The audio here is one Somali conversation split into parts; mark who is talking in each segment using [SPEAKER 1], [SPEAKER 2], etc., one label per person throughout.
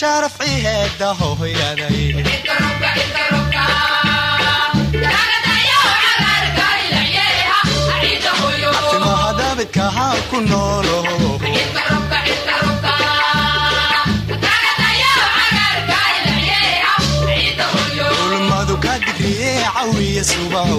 [SPEAKER 1] sharafciheeda hooyaday mahadabidkaha ku noolo ulmadu ka digriye cawiya subaho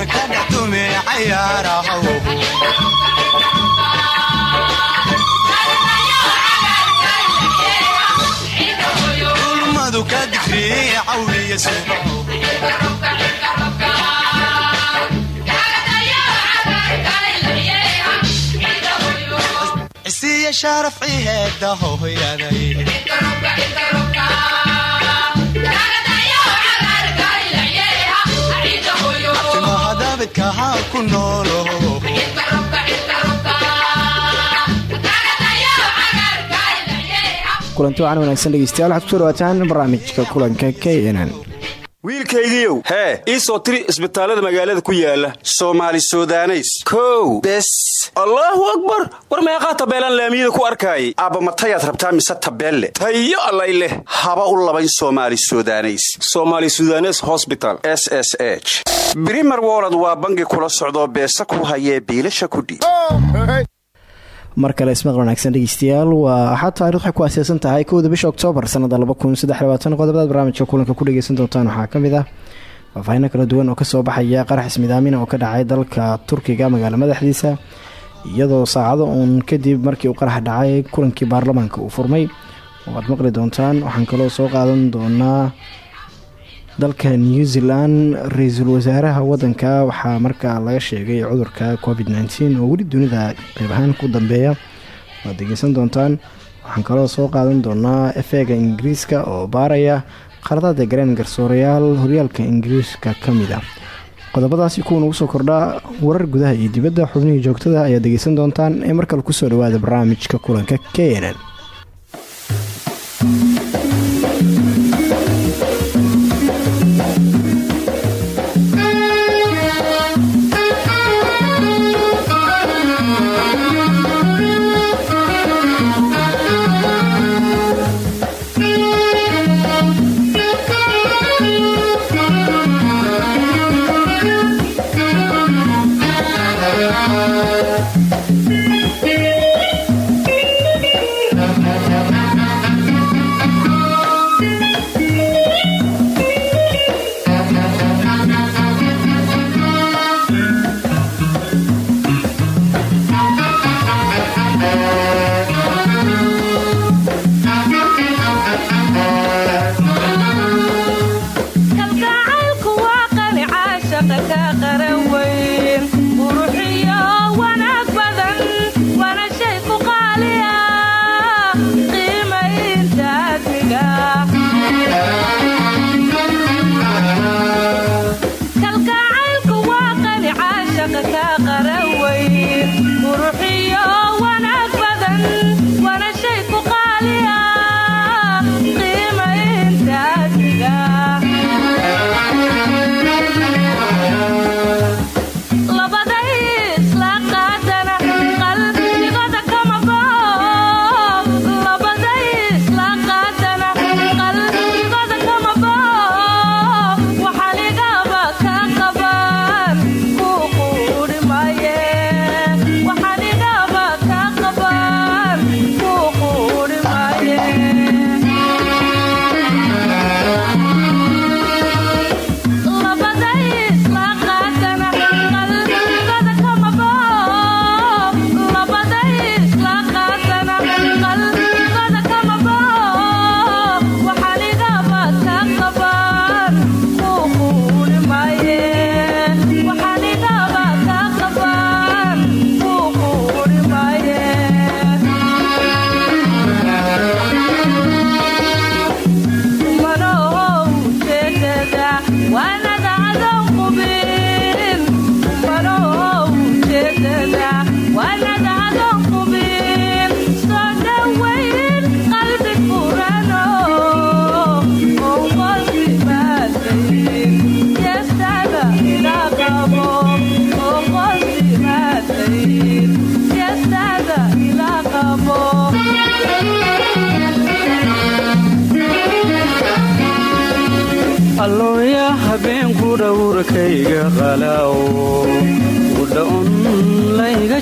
[SPEAKER 1] bulshaduna ka dhex tume cayaaraha ulmadu ka digriye cawiya subaho cisiya hooyaday cafimahadabidkaha ku noolo.
[SPEAKER 2] Kulanti wacan wanaagsan dhegeystayaal waxaad ku soo dhawaataan barnaamijka kulanka k nn
[SPEAKER 3] wiilkaygiiow hee. ii soo tiri isbitaallada magaalada ku yaalla soomaali sudaneys. Kow. Bes. Allaahu akbar. War meeqaa tabeelaan laamiyada ku arkaayay? Aabbamatayaad rabtaa mise tabeelle? Tayo allay leh. Haba u labayn soomaali sudaneys. Somaali sudanes hosbital s s h. Brimer wolod waa bangi kula socdoo beesa ku hayee biilasha kudhiib
[SPEAKER 2] mar kale ismaqal wanaagsan dhegeystayaal waa axad taarikh waxay ku aaseysan tahay kowda bisha oktoobar sanada qodobada barnaamijka kulanka ku dhegeysan doontaan waxaa ka mid ah faahfaahino kala duwan oo ka soo baxaya qarax ismidaamina oo ka dhacay dalka turkiga magaalo madaxdiisa iyadoo saacado uun kadib markii uu qarax dhacay kulankii baarlamaanka uu furmay. Oo aad maqli doontaan waxaan kaloo soo qaadan doonaa dalka new zealand ra'iisul wasaaraha wadanka waxaa markaa laga sheegay cudurka covid nteen oo weli dunida qeyb ahaan ku dambeeya. Waad degeysan doontaan. Waxaan kaloo soo qaadan doonaa efeega ingiriiska oo baaraya qaradada gareen garsoorayaal horyaalka ingiriiska ka mid ah. Qodobadaasi kuwa ugu soo kordhaa warar gudaha iyo dibadda xubnihii joogtada ayaad degeysan doontaan ee markale ku soo dhawaada barnaamijka kulanka k nn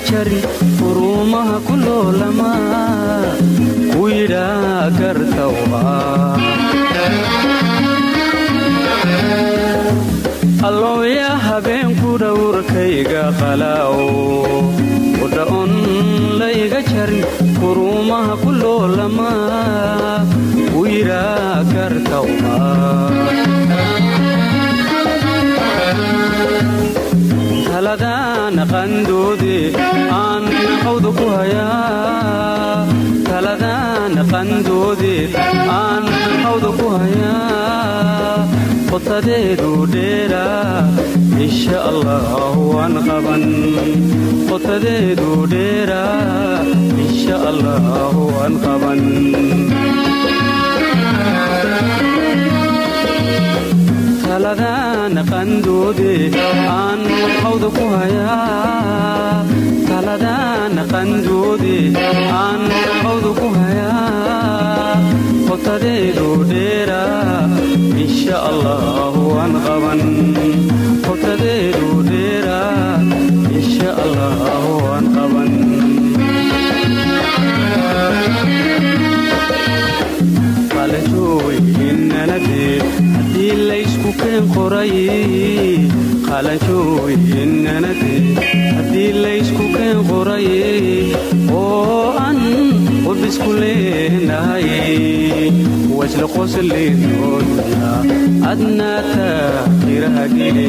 [SPEAKER 4] jarin furuumaha ku loolama ku yidhaa gartawa allooya habeenku dhowrkayga qalaawo udha'on layga jarin furuumaha ku loolama ku yidhaa gartawa hayaa qotadeedu dheeraa insha allah waan qaban qotadeedu dheeraa insha allah waan qaban taladaan qandoode aan qawda ku hayaa. Taladaan qandoode aan qawda ku hayaa. Qotadeedu dheeraa insha allah waan qaban. Qotadeedu dheeraa insha allah waan qaban haddii laysku keen qoray qalanjooyinanadee haddii laysku keen qoray oo an qudisku leenahay wasla qosleedoona adnaa taakhirahagile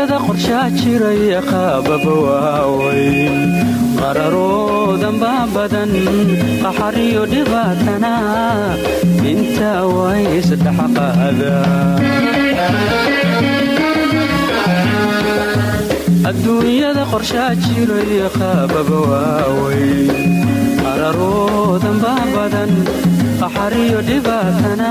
[SPEAKER 4] adduunyada qorshaa jiraya qaababa waaweyn. Qararoodanba badan qaxariyo dhibaatana intaa way isdhexqaada adduunyada qorshaa jiraya qaababa waaweyn. Qararoodanba badan qaxariyo dhibaatana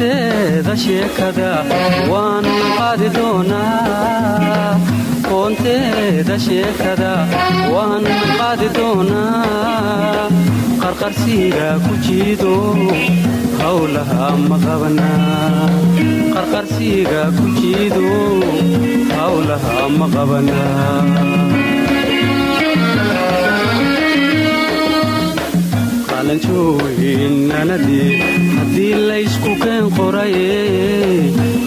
[SPEAKER 4] qoonteeda sheekada waan qaadi doonaa qoonteeda sheekada waan qaadi doonaa qarqarsiiga ku jiido hawlaha ma qabanaa qarqarsiiga ku jiido hawlaha ma qabanaa qalanjooyinnanadii haddii laysku keen qoraye.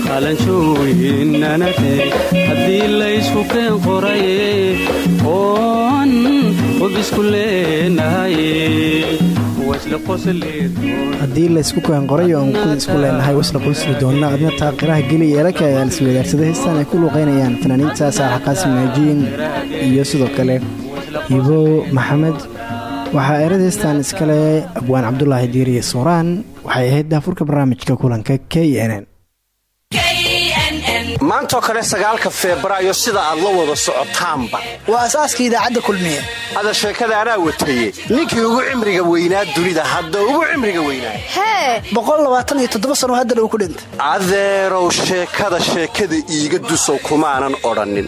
[SPEAKER 4] Qalanjooyinnanadii haddii laysku keen qoraye. Oon qubisku leenahaye
[SPEAKER 2] haddii laysku keen qoray oon isku leenahay wasla qoysli doonna adna taaqiraha geli eelaka ayaa lis wadaarsaday heestaan ay ku luuqaynayaan fanaaniinta saalax qaasim naajiin iyo sidoo kale hibo maxamed waxaa erad heestaan iskale abwaan cabdulaahi diiriye sooraan waxay ahayd daafurka barnaamijka kulanka k n n.
[SPEAKER 3] Maantoo kale sagaalka febraayo sida aad la wada socotaanba.
[SPEAKER 5] Waa asaaska idaacadda kulmiye.
[SPEAKER 3] Ada sheekada anaa wataye ninkii ugu cimriga weynaa dunida hadda ugu cimriga weynaa.
[SPEAKER 5] Hee boqolaaaaaniyotodobasano haddana uu ku dhintay.
[SPEAKER 3] Adeerow sheekada sheekada iiga dusow kumaanan odhannin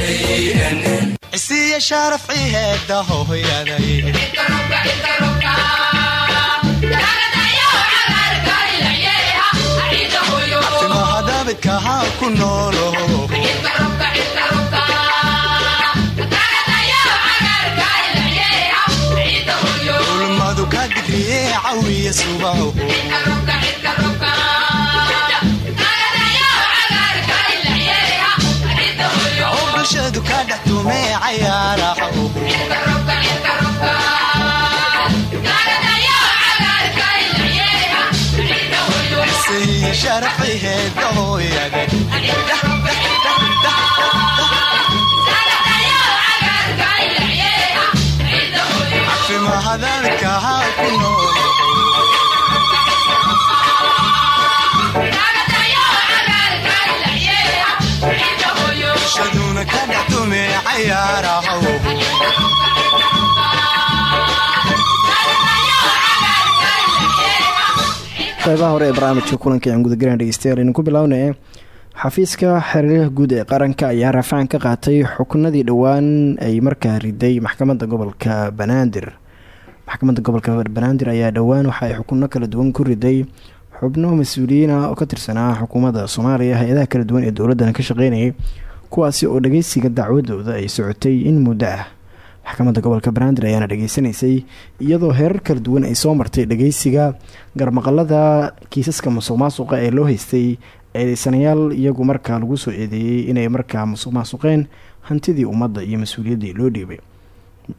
[SPEAKER 1] isiya shaaraf ciheeda hohoyaday timahadabidkahaa ku noolo ulmadu ka digriye cawiya subaho ka dhex
[SPEAKER 2] qaybaha hore ee barnaamijka kulanka aan gudagaraan dhegeystayaal aynu ku bilownay xafiiska xiriiraha guud ee qaranka ayaa rafaan ka qaatay xukunadii dhowaan ay markaa riday maxkamadda gobolka banaadir. Maxkamadda gobolka banaadir ayaa dhowaan waxa ay xukuno kala duwan ku riday xubno mas'uuliyiin ah oo ka tirsanaa xukuumadda soomaaliya hay'adaha kala duwan ee dowladdan ka shaqeynayay kuwaasi oo dhageysiga dacwadooda ay socotay in muddo ah. Maxkamadda gobolka banaadir ayaana dhageysanaysay iyadoo heerar kala duwan ay soo martay dhageysiga garmaqalada kiisaska musuq maasuqa ee loo haystay eedeysanayaal iyagu markaa lagu soo eedeeyey inay markaa musuq maasuqeen hantidii ummadda iyo mas'uuliyaddii loo dhiibay.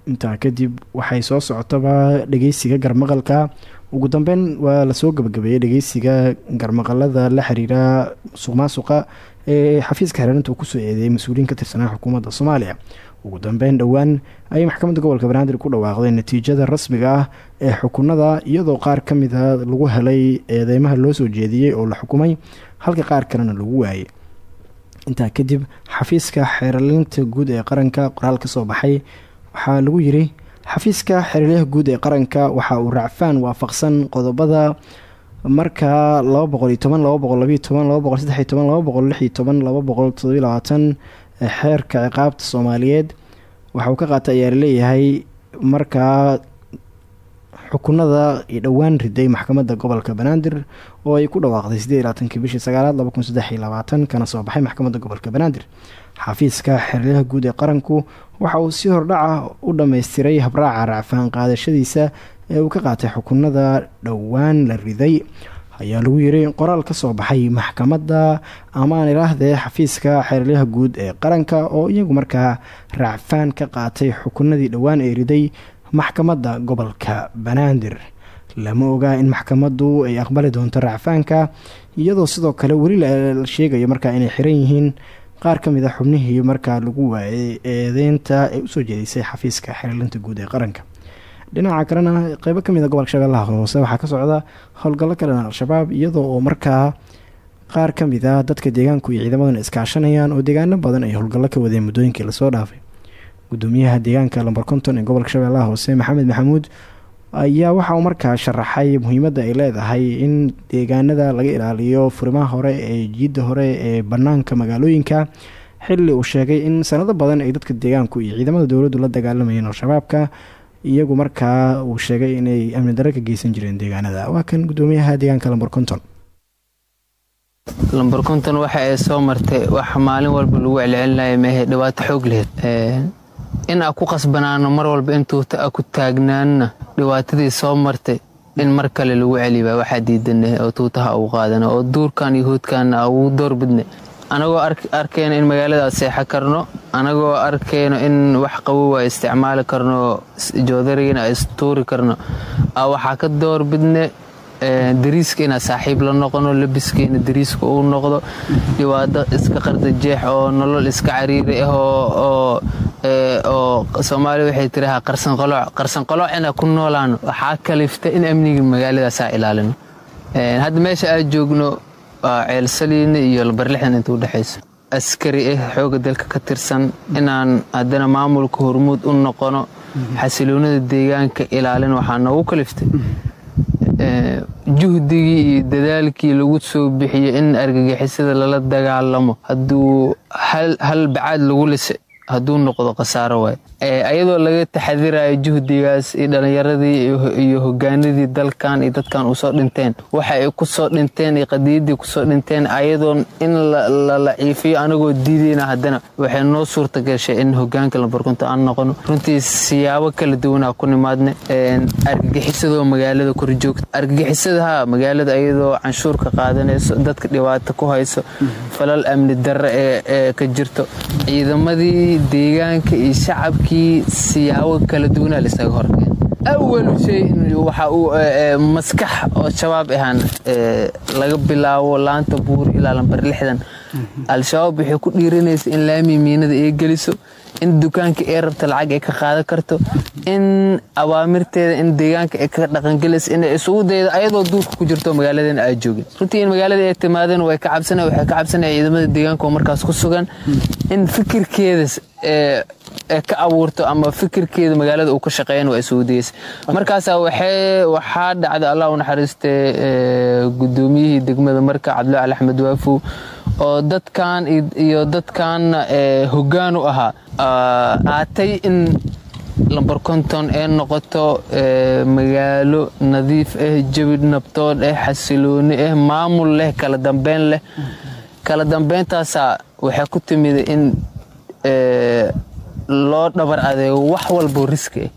[SPEAKER 2] Intaa kadib waxay soo socotaba dhageysiga garmaqalka. Ugu dambeyn waa la soo gabagabeeyey dhageysiga garmaqalada la xiriira musuq maasuqa ee xafiiska xiriirinta uu ku soo eedeeyay mas'uuliyiin ka tirsanaa xukuumadda soomaaliya. Ugu dambeyn dhowaan ayay maxkamadda gobolka banaadir ku dhawaaqday natiijada rasmiga ah ee xukunada iyadoo qaar ka mid a lagu helay eedeymaha loo soo jeediyey oo la xukumay halka qaar kalena lagu waayay. Intaa kadib xafiiska xeerlinta guud ee qaranka qoraal ka soo baxay waxaa lagu yiri xafiiska xeerlyaha guud ee qaranka waxa uu racfaan waafaqsan qodobada markaa laba boqol iyo toban laba lix toban laba boqol xeerka ciqaabta soomaaliyeed waxa uu ka qaatay ayaa la leeyahay markaa xukunada dhowaan riday maxkamadda gobolka banaadir oo ay ku dhawaaqday sideed labaatankii bishii sagaalaad laba kun labaatan kana soo baxay maxkamadda gobolka banaadir. Xafiiska xeryaha guud ee qaranku waxa uu si hordhaca u dhammaystiray habraaca racfaan qaadashadiisa ee uu ka qaatay xukunada dhowaan la riday ayaa lagu yiri qoraal ka soo baxay maxkamadda amaan ilaahdee xafiiska xeryaha guud ee qaranka oo iyagu markaa racfaan ka qaatay xukunadii dhowaan ee riday maxkamadda gobolka banaadir. Lama ogaa in maxkamaddu ay aqbali doonto racfaanka iyadoo sidoo kale weli la sheegayo markaa inay xiran yihiin qaar ka mid a xubnihii markaa lagu waayay eedeynta ee u soo jeedisay xafiiska xeerlinta guud ee qaranka dhinaca kalena qeybo ka mid a gobolka shabeellaha hoose waxaa ka socda howlgallo ka dhan al-shabaab iyadoo oo markaa qaar ka mid a dadka deegaanku iyo ciidamadan iskaashanayaan oo deegaano badan ay howlgallo ka wadeen muddooyinkii la soo dhaafay. Gudoomiyaha deegaanka lamber konton ee gobolka shabeellaha hoose maxamed maxamuud ayaa waxa uu markaa sharaxay muhiimadda ay leedahay in deegaanada laga ilaaliyo furimaha hore ee jiidda hore ee banaanka magaalooyinka xilli uu sheegay in sanado badan ay dadka deegaanku iyo ciidamada dowladdu la dagaalamayeen al-shabaabka iyagu markaa uu sheegay inay amni darro ka geysan jireen deegaanada. Waa kan gudoomiyaha deegaanka lamber konton
[SPEAKER 6] lamber konton waxa ay soo martay wax maalin walba lagu celcelinaya meehe dhibaato xoog laheyd in a ku qasbanaano mar walba intuuta a ku taagnaanna dhibaatadii soo martay in mar kale lagu celiba waxaa diidana oo tuutaha ugu qaadana oo duurkan iyo hoodkaana ugu doorbidna anagoo arkayno in magaalada seexo karno anagoo arkayno in wax qabow a isticmaali karno joodarigiina istuuri karno. Waxaa ka doorbidne dariiska inaa saaxiib la noqono labiskiina dariiska uu noqdo. Dhibaato iska qardajeex oo nolol iska cariiri ah oo soomaaliya waxay tirahaa qarsanqalooc qarsanqalooc inaa ku noolaano. Waxaa kalifta in amniga magaaladaasaa ilaalino. Hadda meesha aad joogno waa ceelsaliina iyo labarlixdan inta udhexayso askari ah xooga dalka ka tirsan inaan haddana maamulka hormuud u noqono xasiloonada deegaanka ilaalin waxaa noogu kaliftay. Juhdigii iyo dadaalkii lagu soo bixiyey in argagixisada lala dagaalamo hadduu hal bacaad lagu lisa hadduu noqdo khasaaro waay ayadoo laga taxadirayo juhdigaas iyo dhallinyaradii iyo hogaanadii dalkan iyo dadkan u soo dhinteen. Waxa ay ku soo dhinteen iyo qadiyaddii ku soo dhinteen ayadoon in la laciifiyo anagoo diidayna haddana. Waxay noo suurta gashay in hogaanka lambarkunta aan noqono. Runtii siyaabo kala duwanaa ku nimaadne argagixisadoo magaalada korjoogta argagixisadaha magaalada ayadoo canshuurka qaadanayso dadka dhibaato ku hayso falal amni darre ee ka jirto. Ciidamadii deegaanka iyo shacabkii siyaabo kala duwanaa laisaga horkeen awalu shay waxa uu maskax oo shabaab ahaan laga bilaabo laanta buur ilaa lambar lixdan. Al-shabaab waxay ku dhiiranaysa in laami miinada ay geliso in dukaanka ee rabta lacag ay ka qaadan karto in awaamirteeda in deegaanka ay ka dhaqangelayso in isugu dayda ayadoo duurka ku jirto magaaladeena aa joogin. Runtii in magaalada ay timaadeen way ka cabsana waxay ka cabsanaya ciidamada deegaanka markaas ku sugan. In fikirkeeda ka abuurto ama fikirkeeda magaalada uu ka shaqeeyan waa isugu dayeysa markaasaa waxaa dhacda allah naxariistay gudoomiyihii degmada marka cabdulaal axmed waafow oo dadkan iyo dadkanna hoggaan u ahaa. Aatay in lambar konton ee noqoto magaalo nadiif ah jawi nabtood ah xasilooni ah maamul leh kala dambeyn leh. Kala dambeyntaasaa waxaa ku timida in loo dhabar adeego wax walbo riski ah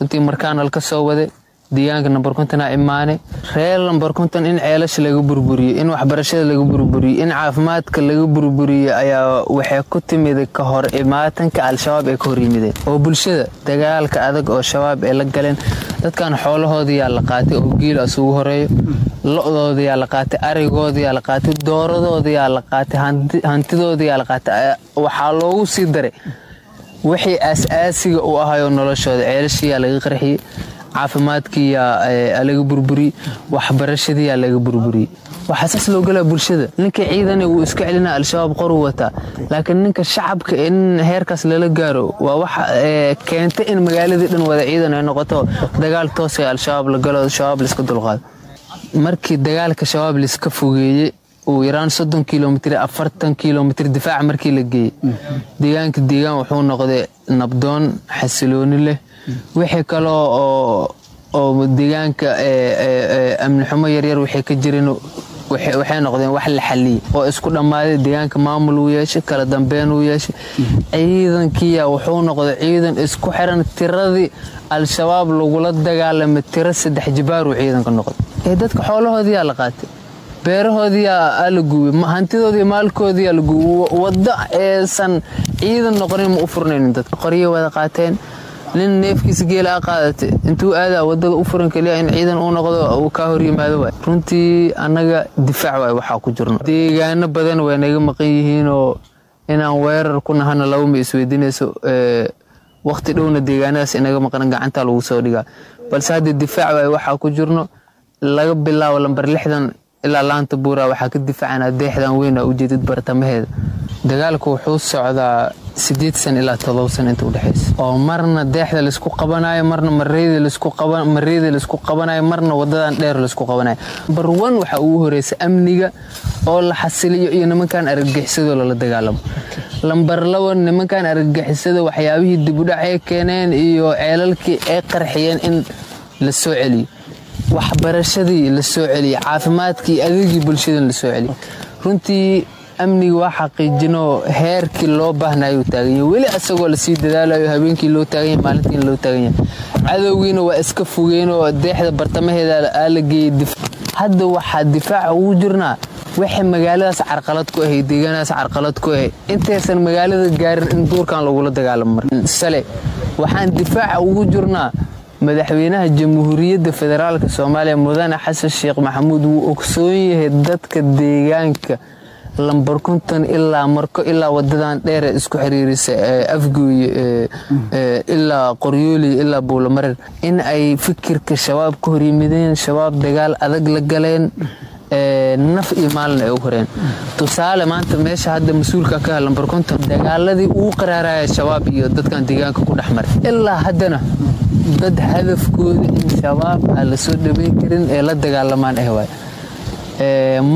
[SPEAKER 6] runtii markaanal ka soo wade deegaanka nambar kontonaa imaane reer lambar konton in ceelasha laga burburiyo in waxbarashada laga burburiyo in caafimaadka laga burburiyo ayaa waxay ku timida ka hor imaatanka al-shabaab ay ka hor yimideen oo bulshada dagaalka adag oo shabaab ay la galeen dadkan xoolahoodiyaa la qaatay oo giil asugu horeeyo. Lo-doodiyaa la qaatay arigoodayaa la qaatay dooradoodayaa la qaatay hantidoodiyaa la qaatay. Waxaa loogu sii daray wixii aas-aasiga u ahayoo noloshooda ceelashiyaa laga qarxiyey caafimaadkiyaa laga burburiyey waxbarashadiyaa laga burburiyey waxaa saas loo galaa bulshada. Ninka ciidana wuu iska celina al-shabaab qoru wataa laakiin ninka shacabka in heerkaas lala gaaro waa wax keentay in magaaladii dhan wada ciidan ay noqoto. Dagaal toosay al-shabaab la galo shabaab laiska dulqaado markii dagaalka shabaab laiska fogeeyey uu yaraan soddon kilomitr afartan kilomitr difaac markii la geeyey deegaanka deegaan wuxuu noqday nabdoon xasilooni leh wixii kaloo oo deegaanka amni xumo yaryar waxay ka jireen waxay noqdeen wax la xaliyey oo isku dhammaaday deegaanka maamul uu yeeshay kala dambeyn uu yeeshay. Ciidankiya wuxuu noqday ciidan isku xiran tiradii al-shabaab lagula dagaalamay tiro saddex jibaaruu ciidanka noqday. Ee dadka xoolahoodiyaa la qaatay beerahoodiyaa la guubay hantidoodii maalkoodiyaa la guubay. Waddo eesan ciidan noqonin ma u furnaynin dadka. Qoryo wada qaateen nin neefkiisa geela a intuu aadaa waddada u furan keliya in ciidan uu noqdo uu kaa hor yimaado waay. Runtii annaga difaac waay waxaa ku jirno. Deegaano badan way naga maqan yihiinoo inaan weerar ku nahana labama isweydiinayso wakhti dhowna deegaanadaas inaga maqan gacanta lagu soo dhigaa. Balse hadda difaac waay waxaa ku jirno laga bilaabo lambar lixdan ilaa laanta buura waxaa ka difaacana deexdan weyn aa ujeedid bartamaheeda. Dagaalku wuxuu socdaa sideed san ilaa todoba san inta udhexaysa oo marna deexda laysku qabanayo marna mareeda laysku qabanayo marna wadadan dheer laysku qabanayo. One waxaa ugu horeysa amniga oo la xasiliyo iyo nimankan argagixisadoo lala dagaalamo. Lambar laba nimankan argagixisada waxyaabihii dibudhac ay keeneen iyo ceelalkii ay qarxiyeen in la soo celiyo. Waxbarashadii la soo celiya caafimaadkii adeegii bulshadan la soo celiya runtii amniga waa xaqiijinoo heerkii loo baahnayuu taaganya weli asagoo la sii dadaalayo habeenkii loo taaganya maalintiina loo taaganya cadowgiina waa iska fogeenoo deexda bartamaheeda aa la geeyey hadda waxaa difaaca ugu jirnaa waxay magaaladaas carqalad ku ahay deegaanadaas carqalad ku ahay intaysan magaalada gaarin in duurkan lagula dagaalamo sale waxaan difaaca ugu jirnaa madaxweynaha jamhuuriyadda federaalk soomaaliya mudane xasan sheekh maxamuud wuu ogsoon yahay dadka deegaanka lambar konton ilaa marko ilaa wadadan dheere isku xiriirisa afgooye ilaa qoryooliy ilaa buulamareer in ay fikirka shabaab ka horyimideen shabaab dagaal adag la galeen naf iyo maalin ay u horeen. Tusaale maanta meesha hadda mas'uulka ka lambar konton dagaaladii uu qaraaraya shabaab iyo dadkan deegaanka ku dhex maray. Ilaa haddana dad hadafkooda in shabaab aan la soo karin ee la dagaalamaan ah waay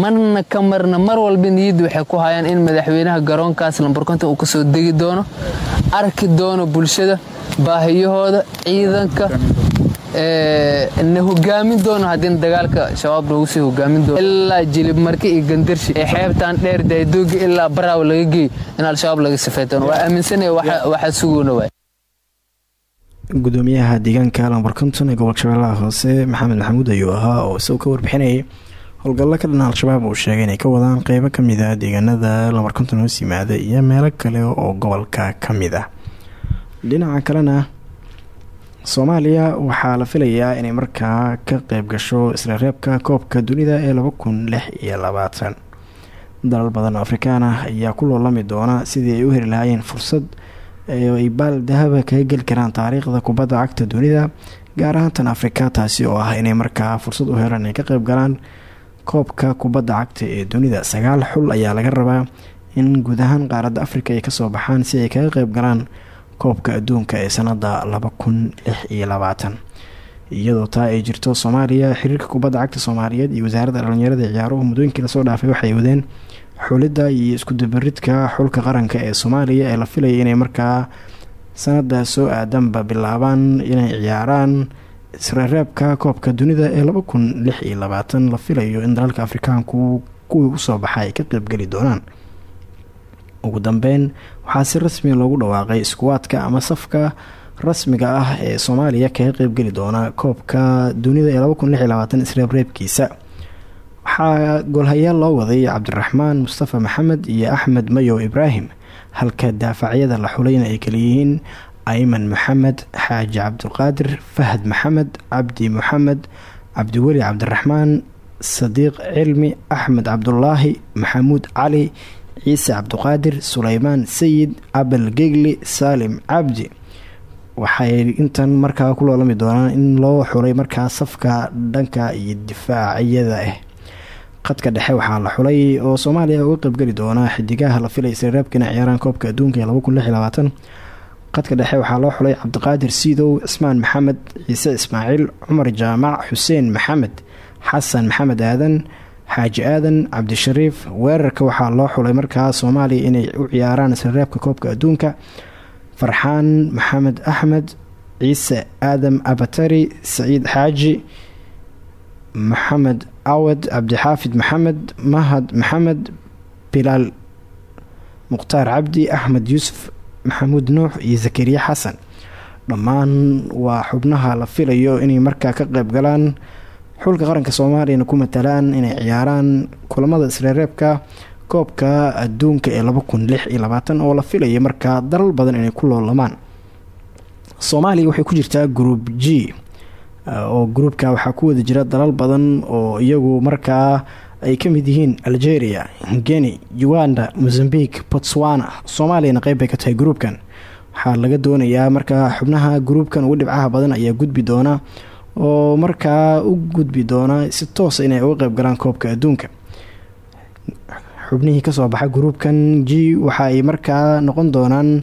[SPEAKER 6] marna ka marna mar walba niyadda waxay ku hayaan in madaxweynaha garoonkaas lambar konton uu ka soo degi doono arki doono bulshada baahiyahooda ciidanka na hogaamin doono haddina dagaalka shabaab noogu sii hogaamin doono. Ilaa jilib marke iyo gandarshi ee xeebtaan dheer daydooga ilaa baraaw laga geey in al-shabaab laga safey doono waa aaminsanaya waxaa sugoona waay.
[SPEAKER 2] Gudoomiyaha deegaanka lambar konton ee gobolka shabeellaha hoose maxamed maxamuud ayuu ahaa oo isagoo ka warbixinayay howlgallo ka dhan al-shabaab uu sheegay inay ka wadaan qeybo ka mid ah deegaanada lambar konton hoos yimaada iyo meelo kale oo gobolka ka mid ah. Dhinaca kalena soomaaliya waxaa la filayaa inay markaa ka qeyb gasho isreereebka koobka dunida ee laba kun lix iyo labaatan. Dalal badan oo afrikaan ah ayaa ku loolami doona sidii ay u heli lahaayeen fursad ay baal dahaba kaga geli karaan taariikhda kubadda cagta dunida gaar ahaan tan afrika taasi oo ah inay markaa fursad u helaan inay ka qeyb galaan koobka kubadda cagta ee dunida. Sagaal xul ayaa laga rabaa in guud ahaan qaaradda afrika ay ka soo baxaan si ay kaga qeyb galaan koobka adduunka ee sanada laba kun lix iyo labaatan. Iyadoo taa ay jirto soomaaliya xiriirka kubadda cagta soomaaliyeed iyo wasaaradda dhalinyarada ee ciyaaruhu muddooyinkii la soo dhaafay waxay wadeen xulidda iyo iskudabaridka xulka qaranka ee soomaaliya ee la filayay inay markaa sanada soo aadanba bilaabaan inay ciyaaraan isreereebka koobka dunida ee laba kun lix iyo labaatan la filayo in dalalka afrikaanku kuwii u soo baxa ay ka qeybgeli doonaan. Ugu dambeyn waxaa si rasmiga loogu dhawaaqay iskuwaadka ama safka rasmiga ah ee soomaaliya kaga qeybgeli doona koobka dunida ee laba kun lix iyo waxaa goolhayaal loo waday cabdiraxmaan mustafa maxamed iyo axmed mayow ibraahim halka daafacyada la xulayna ay kaliyihiin ayman maxamed xaaji cabdulqaadir fahad maxamed cabdi maxamed cabdiweli cabdiraxmaan sadiiq cilmi axmed cabdulaahi maxamuud cali ciise cabdiqaadir suleymaan sayid abel gegli saalim cabdi. Waxay intan markaa ku loolami doonaan in loo xulay markaa safka dhanka iyo difaacyada ah qadka dhexe waxaa la xulay oo soomaaliya uga qeybgeli doona xidigaha la filay isreereebkana ciyaaraan koobka adduunka ee qadka dhexe waxaa loo xulay cabdiqaadir siidow cismaan maxamed ciise ismaaciil cumar jaamac xuseen maxamed xasan maxamed aadan xaaji aadan cabdishariif weerarka waxaa loo xulay markaa soomaaliya inay u ciyaaraan isreereebka koobka adduunka. Farxaan maxamed axmed ciise aadam abatari saciid xaaji maxamed awed cabdixaafid maxamed mahad maxamed bilaal mukhtaar cabdi axmed yuusuf maxamuud nuux iyo zakariya xasan dhammaan waa xubnaha la filayo inay markaa ka qeyb galaan xulka qaranka soomaaliyana ku matalaan inay ciyaaraan kulamada isreereebka koobka adduunka ee laba kun oo la filaya markaa dalal badan inay ku loolamaan soomaaliya waxay ku jirtaa group g oo groupka waxaa ku wada jira dalal badan oo iyagu markaa ay ka mid yihiin algeria geni uganda mozambique botswana soomaaliyana qeyb bay ka tahay groupkan waxaa laga doonayaa markaa xubnaha groupkan ugu dhibcaha badan ayaa gudbi doona oo markaa u gudbi doona si toosa inay uga qeyb galaan koobka adduunka. Xubnihii ka soo baxa groupkan g waxa ay markaa noqon doonaan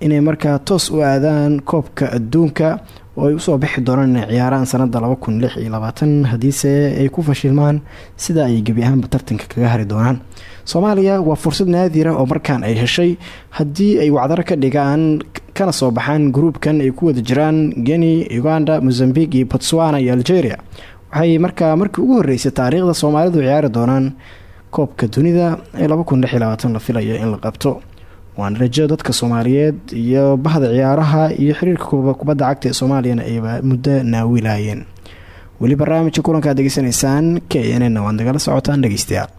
[SPEAKER 2] inay markaa toos u aadaan koobka adduunka oo ay u soo bixi doonaan inay ciyaaraan sanada haddiise ay ku fashilmaan sida ay gebi ahaanba tartanka kaga hari doonaan. Soomaaliya waa fursad naadira oo markaan ay heshay. Haddii ay wacdaro ka dhigaan kana soo baxaan gruubkan ay ku wada jiraan geni uganda mozambique iyo botswana iyo algeria. Waxay markaa markii ugu horeysay taariikhda soomaalidu ciyaari doonaan koobka dunida ee la filayo in la qabto waana rajo dadka soomaaliyeed iyo bahda ciyaaraha iyo xiriirka kubadda cagta ee soomaaliyana ayba muddo naawilaayeen. Weli barnaamijka kulanka ad degeysanaysaan k n n waad nagala socotaan dhegeystayaal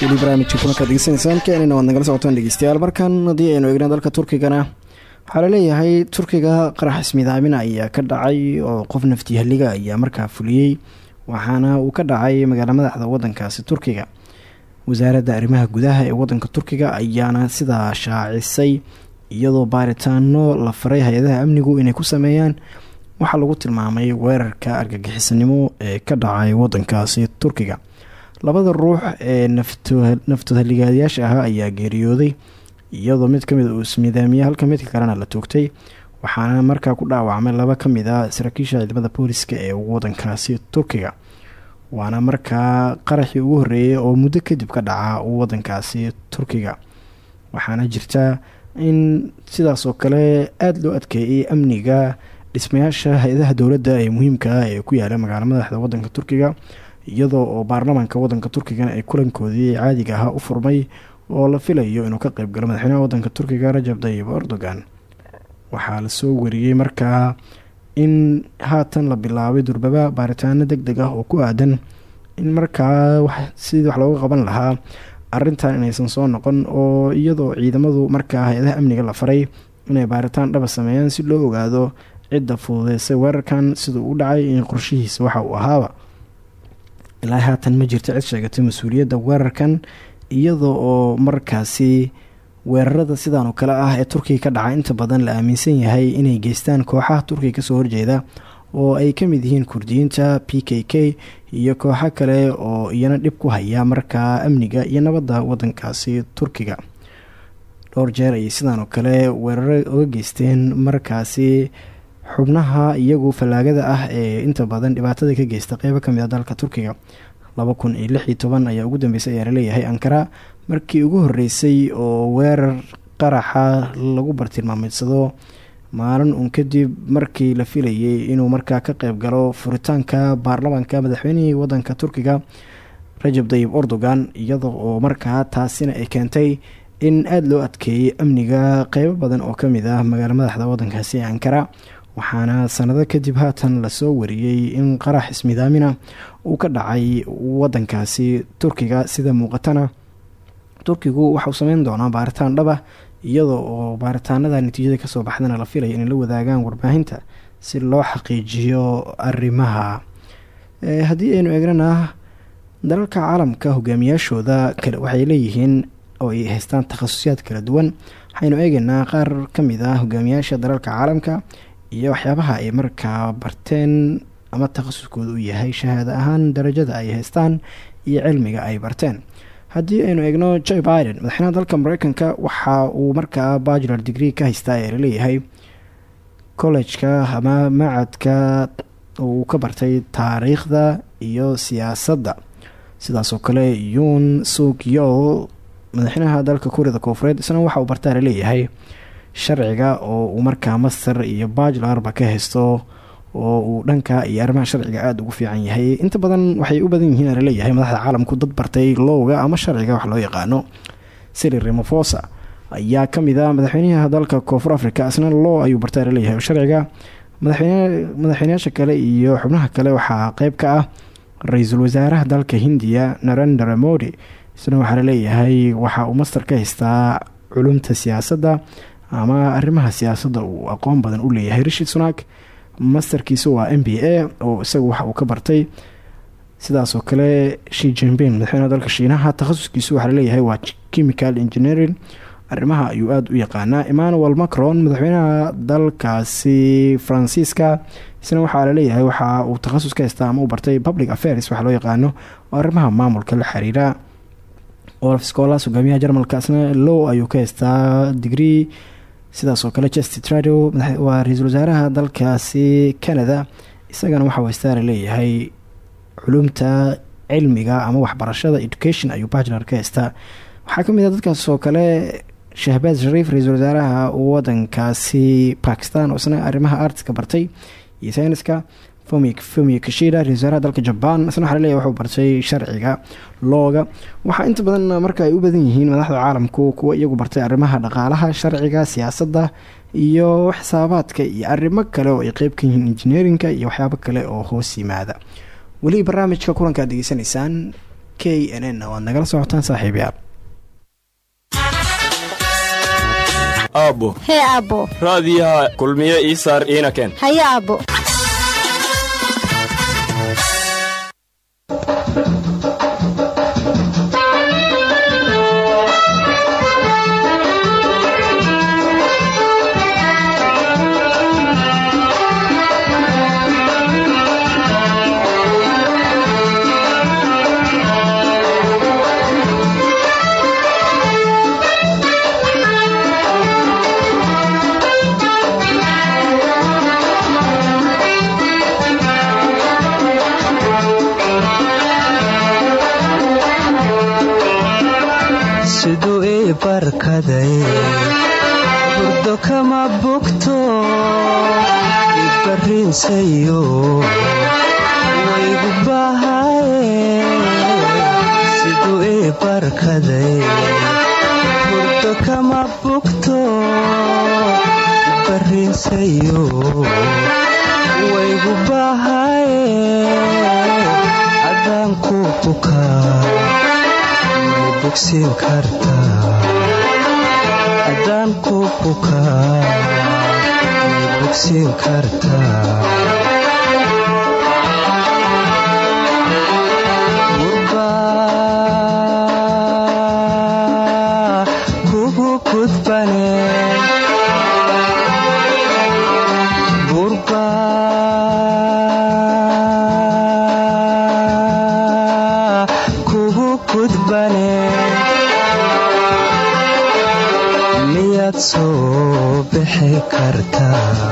[SPEAKER 2] barnaamijka kulankaad degeysanaysaan keenina waad nagala socotaan dhegeystayaal markan haddii aynu eegna dalka turkigana waxaa la leeyahay turkiga qarax ismidaamina ayaa ka dhacay oo qof naftihaliga ayaa markaa fuliyey waxaana uu ka dhacay magaala madaxda wadankaasi turkiga. Wasaaradda arrimaha gudaha ee wadanka turkiga ayaana sidaa shaacisay iyadoo baaritaano la faray hay'adaha amnigu inay ku sameeyaan. Waxaa lagu tilmaamay weerarka argagixisanimo ee ka dhacay wadankaasi turkiga. Labada ruux ee naftohaligaadayaasha ahaa ayaa geeriyooday iyadoo mid ka mid uu ismidaamiye halka midka kalena la toogtay waxaana markaa ku dhaawacmay laba ka mid a saraakiisha ciidamada booliska ee wadankaasi turkiga. Waana markaa qaraxii ugu horeeyay oo muddo kadib ka dhaca wadankaasi turkiga. Waxaana jirta in sidaasoo kale aada loo adkeeyay amniga dhismayaasha hay'adaha dowladda ee muhiimka ah ee ku yaalla magaalo madaxda wadanka turkiga iyadoo oo baarlamaanka wadanka turkigana ay kulankoodii caadiga ahaa u furmay oo la filayo inuu ka qeyb galo madaxweynaha wadanka turkiga rajab tayyib erdogan waxaa la soo wariyey markaa in haatan la bilaabay durbaba baaritaano deg deg ah oo ku aadan in markaa sidii wax looga qaban lahaa arintan inaysan soo noqon oo iyadoo ciidamadu markaa hay'adaha amniga la faray inay baaritaan dhaba sameeyaan si loo ogaado cidda fududeysay weerarkan siduu u dhacay in qorshihiisa waxa uu ahaaba. Ilaa haatan ma jirto cid sheegatay mas'uuliyadda weerarkan iyadoo oo markaasi weerarada sidan oo kale ah ee turkiga ka dhaca. Inta badan la aaminsan yahay inay geystaan kooxaha turkiga ka soo horjeeda oo ay ka mid yihiin kurdiyiinta p k k iyo kooxo kale oo iyana dhib ku haya markaa amniga iyo nabadda wadankaasi turkiga. Dhowr jeer ayay sidaan oo kale weeraro uga geysteen markaasi xubnaha iyagu fallaagada ah ee inta badan dhibaatada ka geysta qeybo ka mid a dalka turkiga. Laba kun iyo lix iyo toban ayaa ugu dambeysay ayaa la leeyahay ankara markii ugu horeysay oo weerar qaraxa lagu bartilmaameedsado maalin uun kadib markii la filayay inuu markaa ka qeyb galo furitaanka baarlamaanka madaxweynihii wadanka turkiga rajab tayyib erdogan iyada oo markaa taasina ay keentay in aada loo adkeeyay amniga qeybo badan oo ka mid ah magaalo madaxda wadankaasi ankara waxaana sanado kadib haatan la soo wariyey in qarax ismidaamina uu ka dhacay wadankaasi turkiga sida muuqatana turkigu waxauu sameyn doonaa baaritaan dhaba iyadoo oo baaritaanada natiijada ka soo baxdana la filaya inay la wadaagaan warbaahinta si loo xaqiijiyo arimaha haddii aynu eegnana dalalka caalamka hogaamiyaashooda waxay leeyihiin oo ay haystaan takhasusyaad kala duwan. Waxaynu eegeynaa qaar ka mid ah hogaamiyaasha dalalka caalamka iyo waxyaabaha ay markaa barteen ama takhasuskooda u yahay shahaado ahaan darajada ay haystaan iyo cilmiga ay barteen haddii aynu eegno joe biden madaxweynaha dalka mareykanka waxa uu markaa bajular degree ka haystaa ee la leeyahay collejka ama macadka uu ka bartay taariikhda iyo siyaasadda. Sidaasoo kale yun suk yol madaxweynaha dalka kuuriyada koofureed isna waxa uu bartaa la leeyahay sharciga oo uu markaa master iyo bajularba ka haysto oo uu dhanka iyo arrimaha sharciga aada ugu fiican yahay. Inta badan waxay u badan yihiin la leeyahay madaxda caalamku dad bartay lowga ama sharciga wax loo yaqaano. Siri rimofosa ayaa ka mid a madaxweynaha dalka koonfur africa isna low ayuu bartaa la leeyahay sharciga. Madaxweynayaasha kale iyo xubnaha kale waxaa qeyb ka ah ra'iisul wasaaraha dalka hindiya narendra modi isna waxaa la leeyahay waxa uu master ka haystaa culumta siyaasadda ama arrimaha siyaasadda uu aqoon badan u leeyahay. Rishid sunak masterkiisu waa m b a oo isagu waxa uu ka bartay. Sidaasoo kale shi jinping madaxweynaha dalka shiinaha takhasuskiisu waxaa la leeyahay waa chemical engineering. Arrimaha ayuu aada u yaqaanaa. Emmanuel macron madaxweynaha dalkaasi faransiiska isna waxaa la leeyahay waxa uu takhasus ka ama u bartay public affairs waxaa loo yaqaano oo arrimaha maamulka la xiriira. Olaf scolas hogaamiyaha jarmalka isna low ayuu ka haystaa degree sidaasoo kale chester trado waa ra'iisul wasaaraha dalkaasi canada isagana waxauu haystaara leeyahay culumta cilmiga ama waxbarashada education ayuu bachelor ka haystaa waxaa ka mid ah dadkaas oo kale shahbaaz shariif ra'iisul wasaaraha wadankaasi bakistan oo isna arrimaha artiska bartay iyo sayniska fomi kashida ra'isul wasaaraha dalka jabaan isna waxa laleeyahy wuxuu bartay sharciga looga. Waxaa inta badan marka ay u badan yihiin madaxda caalamku kuwa iyagu bartay arrimaha dhaqaalaha sharciga siyaasadda iyo xisaabaadka iyo arrimo kale oo ay qeyb ka yihiin injineerinka iyo waxyaabo kale oo hoos yimaada. Weli barnaamijka kulanka ad degeysanaysaan k n n waad nagala socotaan saaxiibayaal
[SPEAKER 7] aabbo.
[SPEAKER 8] Hee aabbo.
[SPEAKER 7] Raadiyaha kulmiye ii saar iina keen
[SPEAKER 8] haye
[SPEAKER 4] ibarrinsayo waygu bahaye siduu ii barkaday burdo kama bogto ibarrinsayo waygu bahaye adaan ku bukaa may bogsiin kartaa ku bukaa may kartaa miyaad soo bixi kartaa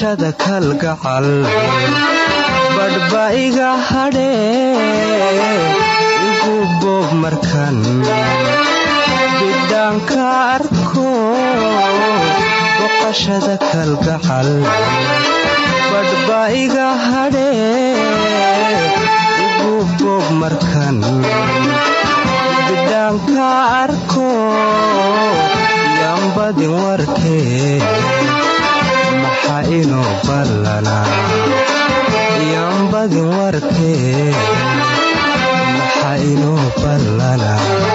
[SPEAKER 4] boqashada kalgacal badhba iga hadhee igu boob markan bidhaanka arko boqashada kalgacal badhba iga hadhee igu boob markan bidhaanka arko yambadin warkee maxaa inoo ballanaa inoo ballanaa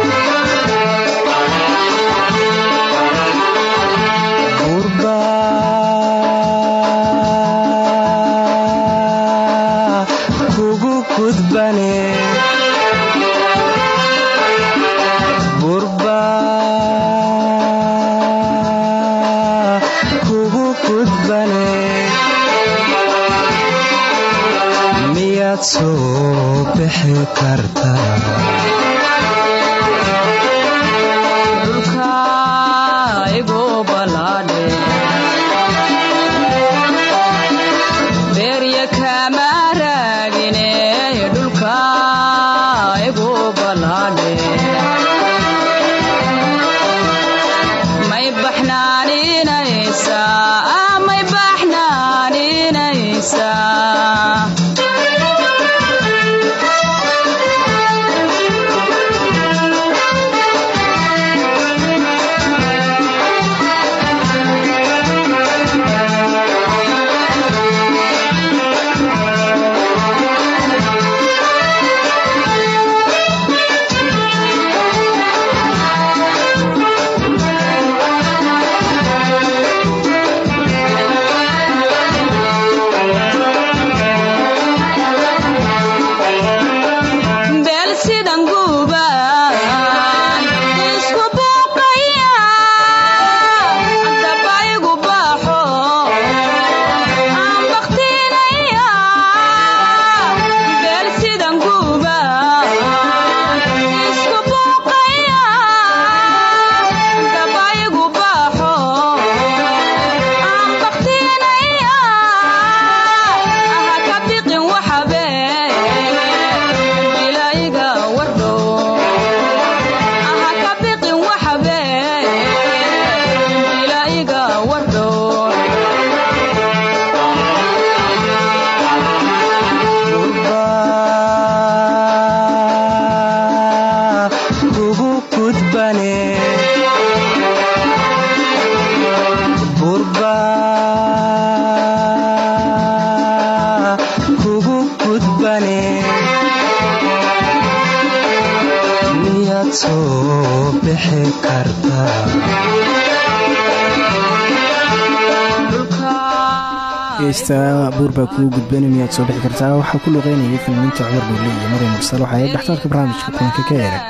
[SPEAKER 2] heesta buur baa kugu gudbani miyaad soo bixi kartaa. Waxaa ku luqeynayay filmiinta cumar dhuule iyo maryam mursal waxaa ay dhextaarka barnaamijka kulanka ka eegay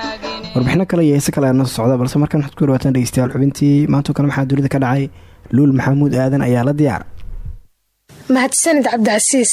[SPEAKER 2] warbixino kale iyo heese kale aana socda balse markan waxaad ku dhawaataan dhegeystayaal xubintii maantoo kale maxaa dunida ka dhacay? Luul maxamuud aadan ayaa la diyaar.
[SPEAKER 9] Mahadsanid cabdicasiis